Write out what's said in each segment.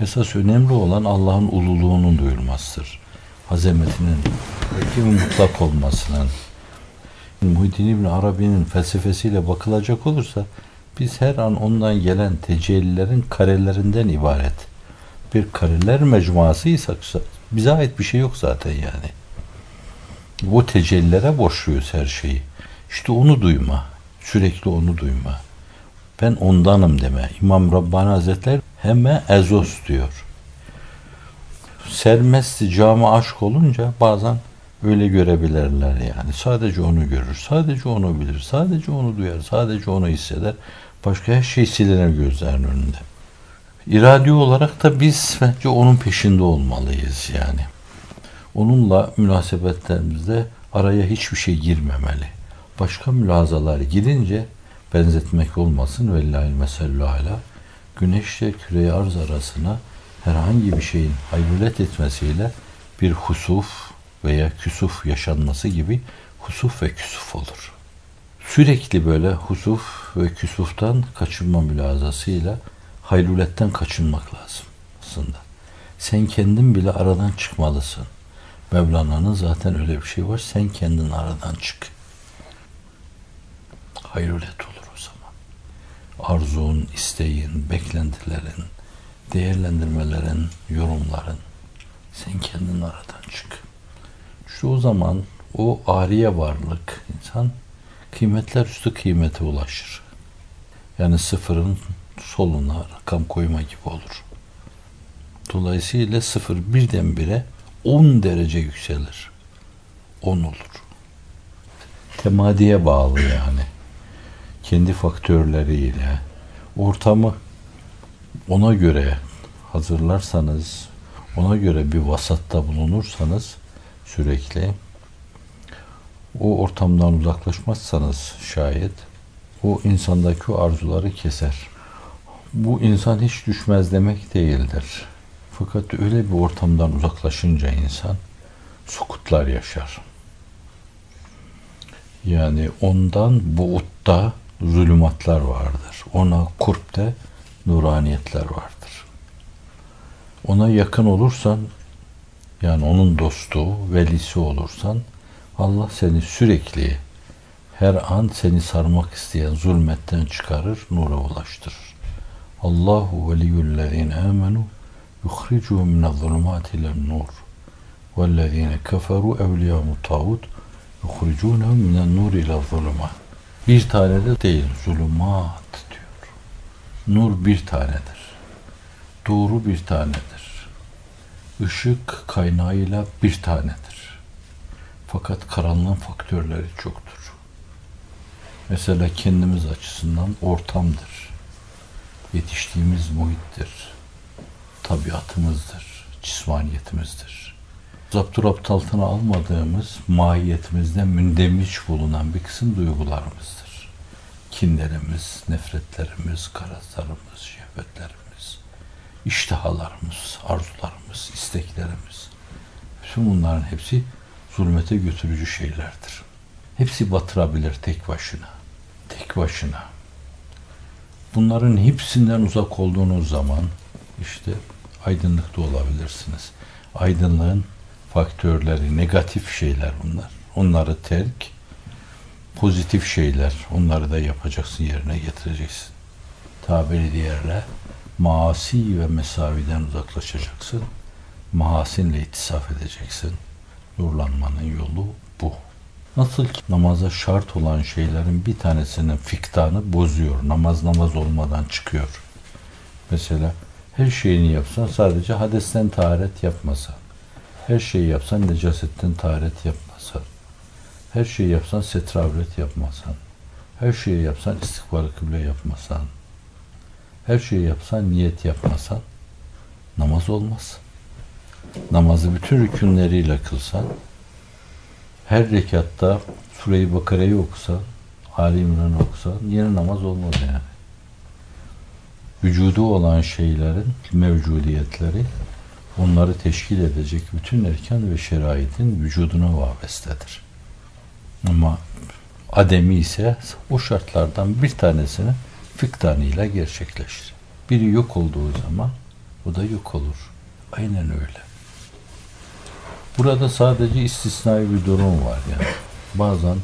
Esas önemli olan Allah'ın ululuğunun duyulmasıdır. Azametinin, ve mutlak olmasının. Muhyiddin İbn Arabi'nin felsefesiyle bakılacak olursa biz her an ondan gelen tecellilerin karelerinden ibaret bir kareler mecmuasıysak bize ait bir şey yok zaten yani. Bu tecellilere borçluyuz her şeyi. İşte onu duyma. Sürekli onu duyma. Ben ondanım deme. İmam Rabbani Hazretleri hemen ezos diyor. Sermesti cami aşk olunca bazen öyle görebilirler yani. Sadece onu görür, sadece onu bilir, sadece onu duyar, sadece onu hisseder. Başka her şey silinir gözlerinin önünde. İradi olarak da biz bence onun peşinde olmalıyız yani. Onunla münasebetlerimizde araya hiçbir şey girmemeli. Başka mülazalar girince benzetmek olmasın. Vellahil mesellu ala. Güneşle küre arz arasına herhangi bir şeyin haybulet etmesiyle bir husuf veya küsuf yaşanması gibi husuf ve küsuf olur. Sürekli böyle husuf ve küsuftan kaçınma mülazasıyla hayluletten kaçınmak lazım aslında. Sen kendin bile aradan çıkmalısın. Mevlana'nın zaten öyle bir şey var. Sen kendin aradan çık. Hayrulet olur. Arzun, isteğin, beklentilerin, değerlendirmelerin, yorumların. Sen kendin aradan çık. Şu o zaman o ariye varlık insan kıymetler üstü kıymete ulaşır. Yani sıfırın soluna rakam koyma gibi olur. Dolayısıyla sıfır birdenbire 10 derece yükselir. 10 olur. Temadiye bağlı yani. Kendi faktörleriyle ortamı ona göre hazırlarsanız, ona göre bir vasatta bulunursanız sürekli o ortamdan uzaklaşmazsanız şayet o insandaki arzuları keser. Bu insan hiç düşmez demek değildir. Fakat öyle bir ortamdan uzaklaşınca insan sukutlar yaşar. Yani ondan buutta zulümatlar vardır. Ona kurpte nuraniyetler vardır. Ona yakın olursan yani onun dostu, velisi olursan Allah seni sürekli her an seni sarmak isteyen zulmetten çıkarır, nura ulaştırır. Allahu veliyyullezine amenu yukhricuhum minez-zulumati ilen-nur. Vellezine keferu evliyahum tağut yukhricuhum minen-nur ile-zulumat. Bir tane de değil, zulümat diyor. Nur bir tanedir. Doğru bir tanedir. Işık kaynağıyla bir tanedir. Fakat karanlığın faktörleri çoktur. Mesela kendimiz açısından ortamdır. Yetiştiğimiz muhittir. Tabiatımızdır. Cismaniyetimizdir. Zapturapt altına almadığımız mahiyetimizde mündemiş bulunan bir kısım duygularımızdır. Kinlerimiz, nefretlerimiz, karazlarımız, şehvetlerimiz, iştihalarımız, arzularımız, isteklerimiz. Bütün bunların hepsi zulmete götürücü şeylerdir. Hepsi batırabilir tek başına. Tek başına. Bunların hepsinden uzak olduğunuz zaman işte aydınlıkta olabilirsiniz. Aydınlığın faktörleri, negatif şeyler bunlar. Onları terk, pozitif şeyler. Onları da yapacaksın, yerine getireceksin. Tabiri diğerle maasi ve mesaviden uzaklaşacaksın. Mahasinle itisaf edeceksin. Nurlanmanın yolu bu. Nasıl ki namaza şart olan şeylerin bir tanesinin fiktanı bozuyor. Namaz namaz olmadan çıkıyor. Mesela her şeyini yapsan sadece hadesten taharet yapmasan. Her şeyi yapsan necasetten taharet yapmasan. Her şeyi yapsan setravret yapmasan. Her şeyi yapsan istikbal kıble yapmasan. Her şeyi yapsan niyet yapmasan namaz olmaz. Namazı bütün rükünleriyle kılsan her rekatta Sure-i Bakara'yı okusan, Ali İmran'ı okusan yeni namaz olmaz yani. Vücudu olan şeylerin mevcudiyetleri onları teşkil edecek bütün erken ve şeraitin vücuduna vabestedir. Ama ademi ise o şartlardan bir tanesini fıktanıyla gerçekleşir. Biri yok olduğu zaman O da yok olur. Aynen öyle. Burada sadece istisnai bir durum var yani. Bazen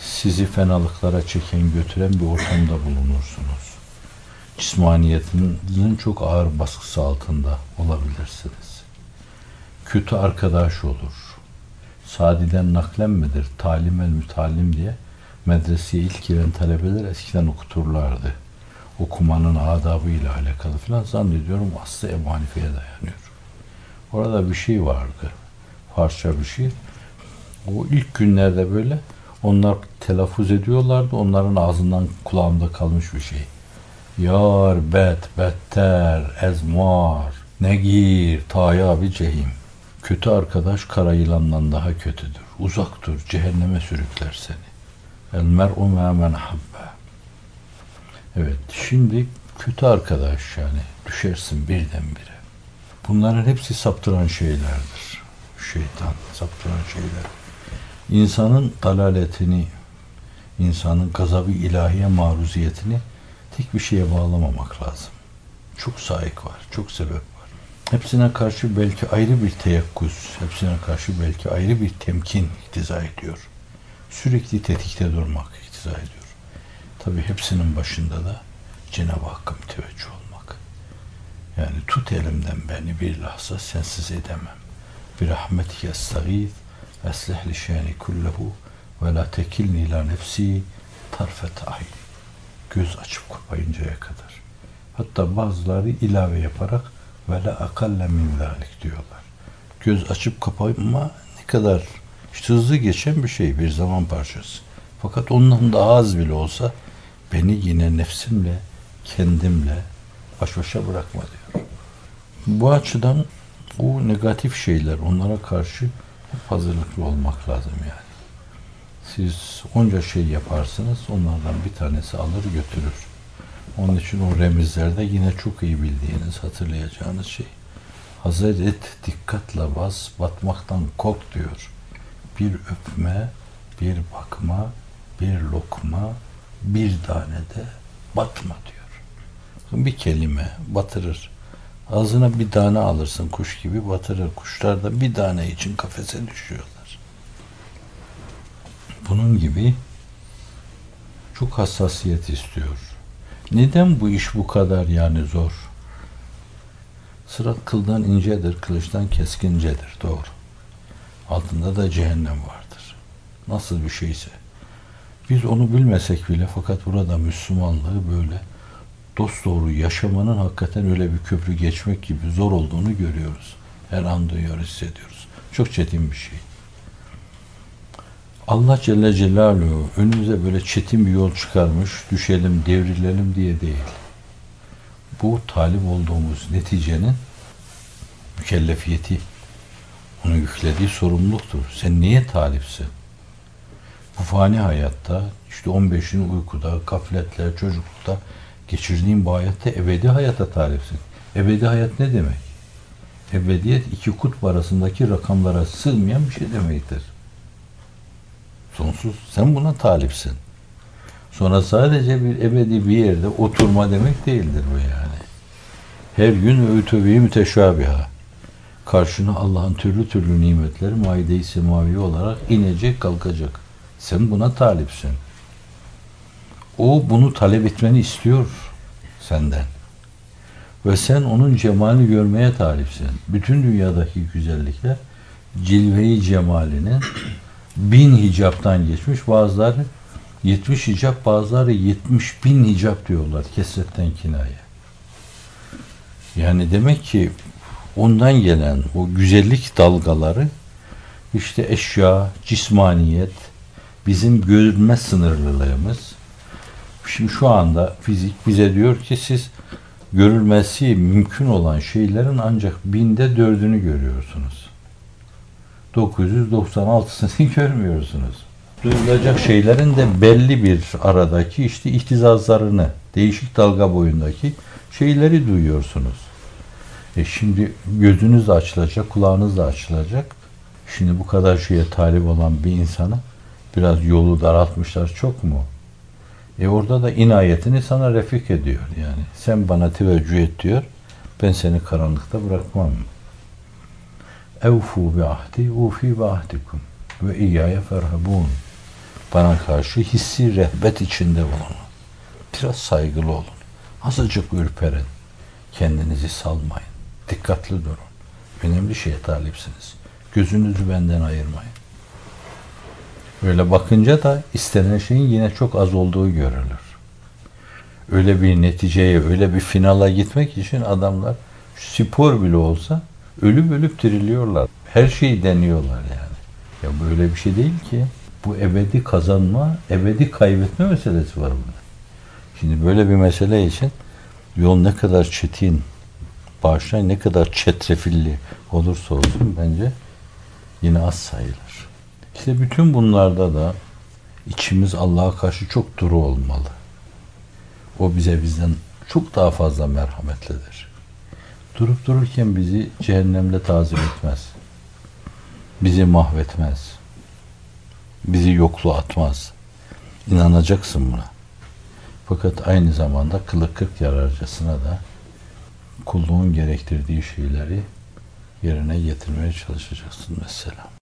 sizi fenalıklara çeken, götüren bir ortamda bulunursunuz. Cismaniyetinizin çok ağır baskısı altında olabilirsiniz. Kötü arkadaş olur. Sadiden naklen midir, talim el mütalim diye medreseye ilk giren talebeler eskiden okuturlardı. Okumanın adabıyla alakalı falan zannediyorum aslı Ebu Hanife'ye dayanıyor. Orada bir şey vardı. Farsça bir şey. O ilk günlerde böyle onlar telaffuz ediyorlardı. Onların ağzından kulağımda kalmış bir şey. Yar, bet, better, ezmar, negir, tayabi cehim. Kötü arkadaş kara yılandan daha kötüdür. Uzak dur, cehenneme sürükler seni. El mer'u me men habbe. Evet, şimdi kötü arkadaş yani düşersin birdenbire. Bunların hepsi saptıran şeylerdir. Şeytan saptıran şeyler. İnsanın dalaletini, insanın gazabı ilahiye maruziyetini tek bir şeye bağlamamak lazım. Çok sahik var, çok sebep var. Hepsine karşı belki ayrı bir teyakkuz, hepsine karşı belki ayrı bir temkin iktiza ediyor. Sürekli tetikte durmak iktiza ediyor. Tabi hepsinin başında da Cenab-ı Hakk'a müteveccih olmak. Yani tut elimden beni bir lahza sensiz edemem. Bir rahmetike estağid, eslih li şani kullehu ve la tekilni ila nefsi tarfet ayn. Göz açıp kapayıncaya kadar. Hatta bazıları ilave yaparak ve la akalle min diyorlar. Göz açıp kapama ne kadar işte hızlı geçen bir şey, bir zaman parçası. Fakat ondan daha az bile olsa beni yine nefsimle, kendimle baş başa bırakma diyor. Bu açıdan bu negatif şeyler onlara karşı hep hazırlıklı olmak lazım yani. Siz onca şey yaparsınız, onlardan bir tanesi alır götürür. Onun için o remizlerde yine çok iyi bildiğiniz, hatırlayacağınız şey. Hazır et, dikkatle bas, batmaktan kork diyor. Bir öpme, bir bakma, bir lokma, bir tane de batma diyor. Bir kelime batırır. Ağzına bir tane alırsın kuş gibi batırır. Kuşlar da bir tane için kafese düşüyorlar. Bunun gibi çok hassasiyet istiyor. Neden bu iş bu kadar yani zor? Sırat kıldan incedir, kılıçtan keskincedir. Doğru. Altında da cehennem vardır. Nasıl bir şeyse. Biz onu bilmesek bile fakat burada Müslümanlığı böyle dost doğru yaşamanın hakikaten öyle bir köprü geçmek gibi zor olduğunu görüyoruz. Her an duyuyoruz, hissediyoruz. Çok çetin bir şey. Allah Celle Celaluhu önümüze böyle çetin bir yol çıkarmış, düşelim, devrilelim diye değil. Bu talip olduğumuz neticenin mükellefiyeti, onun yüklediği sorumluluktur. Sen niye talipsin? Bu fani hayatta, işte 15'in uykuda, gafletler, çocuklukta geçirdiğin bu hayatta ebedi hayata talipsin. Ebedi hayat ne demek? Ebediyet iki kutb arasındaki rakamlara sığmayan bir şey demektir. Sonsuz. Sen buna talipsin. Sonra sadece bir ebedi bir yerde oturma demek değildir bu yani. Her gün öğütübeyi müteşabiha. Karşına Allah'ın türlü türlü nimetleri maide-i semavi olarak inecek, kalkacak. Sen buna talipsin. O bunu talep etmeni istiyor senden. Ve sen onun cemalini görmeye talipsin. Bütün dünyadaki güzellikler cilveyi cemalinin bin hicaptan geçmiş. Bazıları 70 hicap, bazıları 70 bin hicap diyorlar. Kesretten kinaye. Yani demek ki ondan gelen o güzellik dalgaları işte eşya, cismaniyet, bizim görünme sınırlılığımız. Şimdi şu anda fizik bize diyor ki siz görülmesi mümkün olan şeylerin ancak binde dördünü görüyorsunuz. 996'sını görmüyorsunuz. Duyulacak şeylerin de belli bir aradaki işte ihtizazlarını, değişik dalga boyundaki şeyleri duyuyorsunuz. E şimdi gözünüz de açılacak, kulağınız da açılacak. Şimdi bu kadar şeye talip olan bir insana biraz yolu daraltmışlar çok mu? E orada da inayetini sana refik ediyor yani. Sen bana teveccüh et diyor. Ben seni karanlıkta bırakmam. Evfu bi ahdi, ufi bi ahdikum. Ve iyyâye ferhabûn. Bana karşı hissi rehbet içinde bulunun. Biraz saygılı olun. Azıcık ürperin. Kendinizi salmayın. Dikkatli durun. Önemli şeye talipsiniz. Gözünüzü benden ayırmayın. Öyle bakınca da istenen şeyin yine çok az olduğu görülür. Öyle bir neticeye, öyle bir finala gitmek için adamlar spor bile olsa ölüp ölüp diriliyorlar. Her şeyi deniyorlar yani. Ya böyle bir şey değil ki. Bu ebedi kazanma, ebedi kaybetme meselesi var burada. Şimdi böyle bir mesele için yol ne kadar çetin, bağışlayın ne kadar çetrefilli olursa olsun bence yine az sayılır. İşte bütün bunlarda da içimiz Allah'a karşı çok duru olmalı. O bize bizden çok daha fazla merhametlidir. Durup dururken bizi cehennemde tazim etmez. Bizi mahvetmez. Bizi yokluğa atmaz. İnanacaksın buna. Fakat aynı zamanda kılık kırk yararcasına da kulluğun gerektirdiği şeyleri yerine getirmeye çalışacaksın mesela.